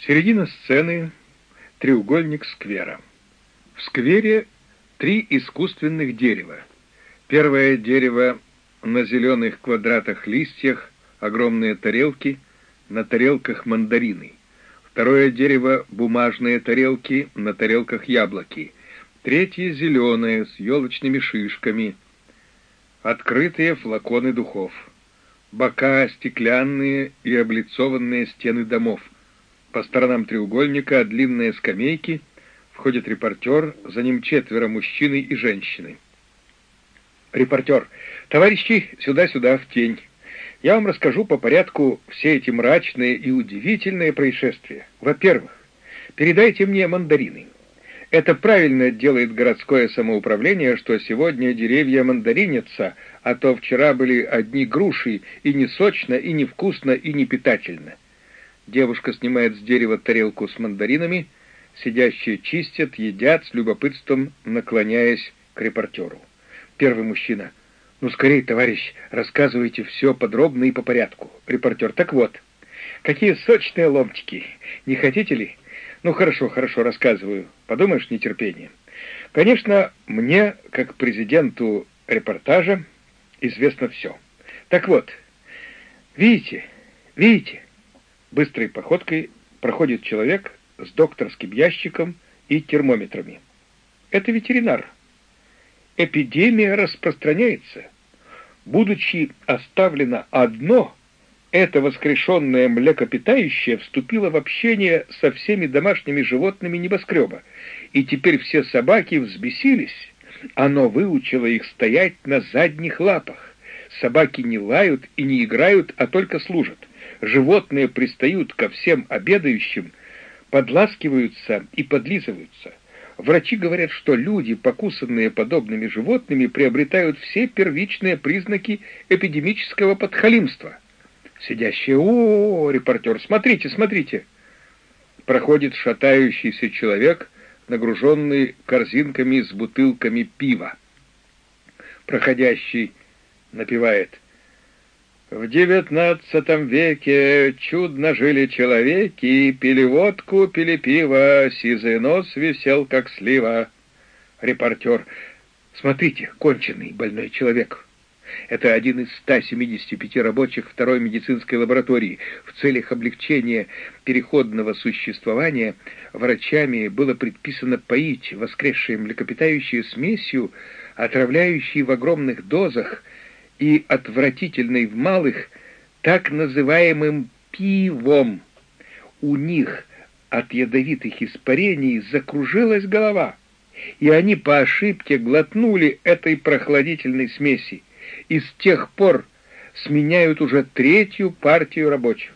Середина сцены — треугольник сквера. В сквере три искусственных дерева. Первое дерево на зеленых квадратах листьях, огромные тарелки, на тарелках мандарины. Второе дерево — бумажные тарелки, на тарелках яблоки. Третье — зеленое, с елочными шишками. Открытые флаконы духов. Бока стеклянные и облицованные стены домов. По сторонам треугольника длинные скамейки. Входит репортер, за ним четверо мужчины и женщины. Репортер. Товарищи, сюда-сюда, в тень. Я вам расскажу по порядку все эти мрачные и удивительные происшествия. Во-первых, передайте мне мандарины. Это правильно делает городское самоуправление, что сегодня деревья мандаринятся, а то вчера были одни груши, и не сочно, и не вкусно, и не питательно. Девушка снимает с дерева тарелку с мандаринами, сидящие чистят, едят с любопытством, наклоняясь к репортеру. Первый мужчина. «Ну, скорее, товарищ, рассказывайте все подробно и по порядку». Репортер. «Так вот, какие сочные ломтики. Не хотите ли?» «Ну, хорошо, хорошо, рассказываю. Подумаешь, нетерпение. Конечно, мне, как президенту репортажа, известно все. Так вот, видите, видите, быстрой походкой проходит человек с докторским ящиком и термометрами. Это ветеринар. Эпидемия распространяется. Будучи оставлено одно, это воскрешенное млекопитающее вступило в общение со всеми домашними животными небоскреба, и теперь все собаки взбесились. Оно выучило их стоять на задних лапах. Собаки не лают и не играют, а только служат. Животные пристают ко всем обедающим, подласкиваются и подлизываются. Врачи говорят, что люди, покусанные подобными животными, приобретают все первичные признаки эпидемического подхалимства. Сидящие, о, -о, -о репортер, смотрите, смотрите. Проходит шатающийся человек, нагруженный корзинками с бутылками пива. Проходящий напевает — в девятнадцатом веке чудно жили человеки, пили водку, пили пиво, сизый нос висел, как слива. Репортер. Смотрите, конченый больной человек. Это один из 175 рабочих второй медицинской лаборатории. В целях облегчения переходного существования врачами было предписано поить воскресшие млекопитающие смесью, отравляющей в огромных дозах, и отвратительной в малых так называемым пивом. У них от ядовитых испарений закружилась голова, и они по ошибке глотнули этой прохладительной смеси, и с тех пор сменяют уже третью партию рабочих.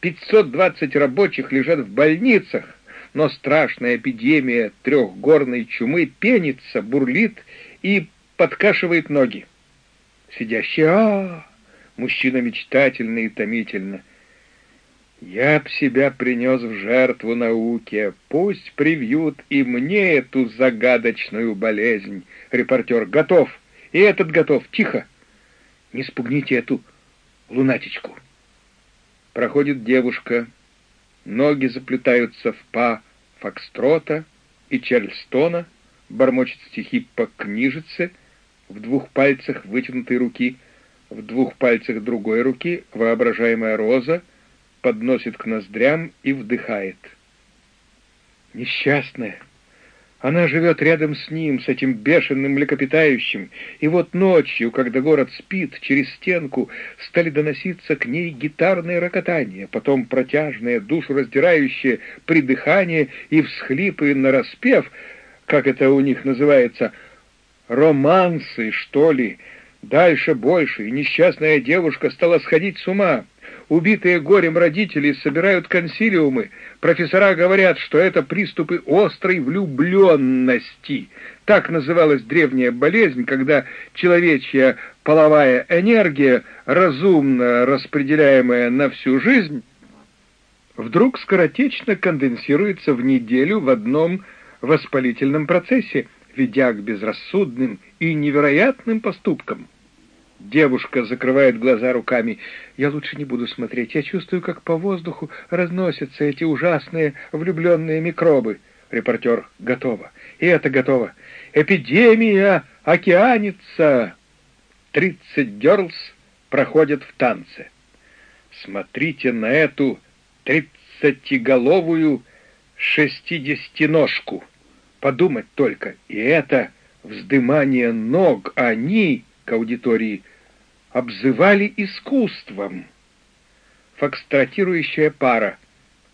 520 рабочих лежат в больницах, но страшная эпидемия трехгорной чумы пенится, бурлит и подкашивает ноги сидящий, а, мужчина мечтательно и томительно. Я б себя принес в жертву науке, пусть привьют и мне эту загадочную болезнь. Репортер готов, и этот готов, тихо, не спугните эту лунатичку. Проходит девушка, ноги заплетаются в па фокстрота и чарльстона, бормочет стихи по книжице — в двух пальцах вытянутой руки, в двух пальцах другой руки воображаемая роза подносит к ноздрям и вдыхает. Несчастная. Она живет рядом с ним, с этим бешеным млекопитающим, и вот ночью, когда город спит, через стенку стали доноситься к ней гитарные рокотания, потом протяжное, душераздирающее придыхание и всхлипы нараспев, как это у них называется, романсы, что ли. Дальше больше, и несчастная девушка стала сходить с ума. Убитые горем родители собирают консилиумы. Профессора говорят, что это приступы острой влюбленности. Так называлась древняя болезнь, когда человечья половая энергия, разумно распределяемая на всю жизнь, вдруг скоротечно конденсируется в неделю в одном воспалительном процессе, ведя к безрассудным и невероятным поступкам. Девушка закрывает глаза руками. «Я лучше не буду смотреть. Я чувствую, как по воздуху разносятся эти ужасные влюбленные микробы». Репортер «Готово. И это готово. Эпидемия океанится!» Тридцать герлс проходят в танце. Смотрите на эту тридцатиголовую шестидесятиножку. Подумать только, и это вздымание ног они к аудитории обзывали искусством. Фокстратирующая пара.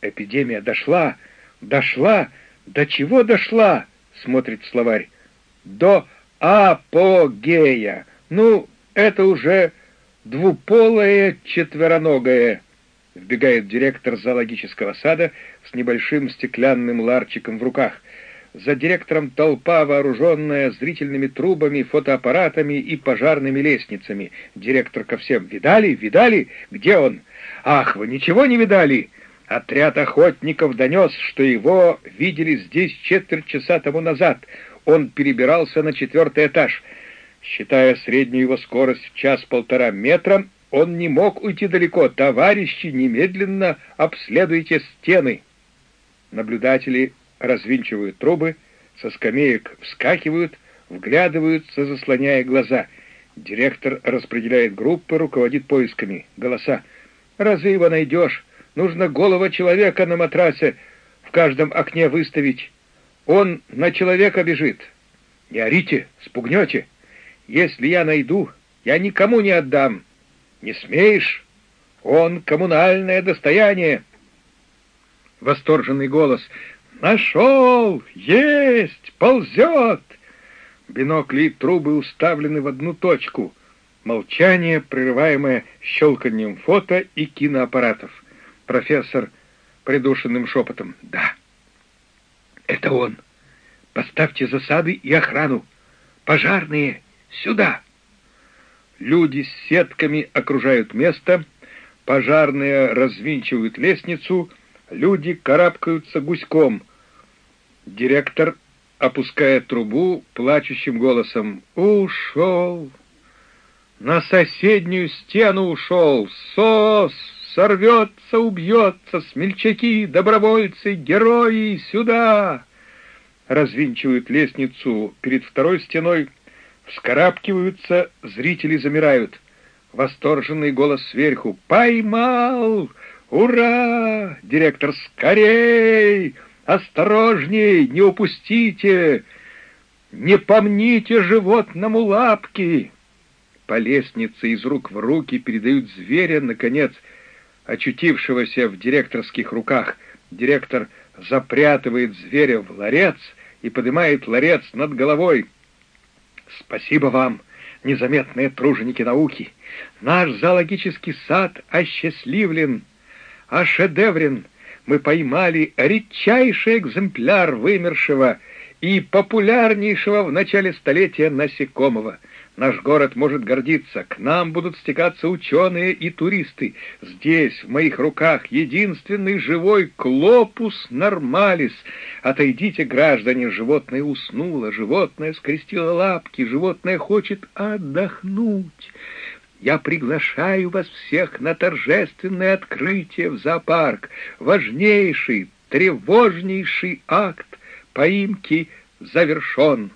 Эпидемия дошла, дошла, до чего дошла, смотрит словарь. До апогея. Ну, это уже двуполое четвероногое. Вбегает директор зоологического сада с небольшим стеклянным ларчиком в руках. За директором толпа, вооруженная зрительными трубами, фотоаппаратами и пожарными лестницами. Директор ко всем. «Видали? Видали? Где он? Ах, вы ничего не видали?» Отряд охотников донес, что его видели здесь четверть часа тому назад. Он перебирался на четвертый этаж. Считая среднюю его скорость в час-полтора метра, он не мог уйти далеко. Товарищи, немедленно обследуйте стены. Наблюдатели развинчивают трубы, со скамеек вскакивают, вглядываются, заслоняя глаза. Директор распределяет группы, руководит поисками. Голоса. «Разве его найдешь? Нужно голого человека на матрасе в каждом окне выставить. Он на человека бежит. Не орите, спугнете. Если я найду, я никому не отдам. Не смеешь? Он коммунальное достояние. Восторженный голос. Нашел! Есть! Ползет! Бинокли и трубы уставлены в одну точку. Молчание, прерываемое щелканием фото и киноаппаратов. Профессор придушенным шепотом. Да, это он. Поставьте засады и охрану. Пожарные, сюда! Люди с сетками окружают место, пожарные развинчивают лестницу, люди карабкаются гуськом. Директор опускает трубу плачущим голосом. «Ушел! На соседнюю стену ушел! Сос! Сорвется, убьется! Смельчаки, добровольцы, герои! Сюда!» Развинчивают лестницу перед второй стеной, Вскарабкиваются, зрители замирают. Восторженный голос сверху. «Поймал! Ура! Директор, скорей! Осторожней! Не упустите! Не помните животному лапки!» По лестнице из рук в руки передают зверя, наконец, очутившегося в директорских руках. Директор запрятывает зверя в ларец и поднимает ларец над головой. Спасибо вам, незаметные труженики науки. Наш зоологический сад осчастливлен, ошедеврен. Мы поймали редчайший экземпляр вымершего и популярнейшего в начале столетия насекомого — Наш город может гордиться. К нам будут стекаться ученые и туристы. Здесь, в моих руках, единственный живой клопус нормалис. Отойдите, граждане, животное уснуло, животное скрестило лапки, животное хочет отдохнуть. Я приглашаю вас всех на торжественное открытие в зоопарк. Важнейший, тревожнейший акт поимки завершен.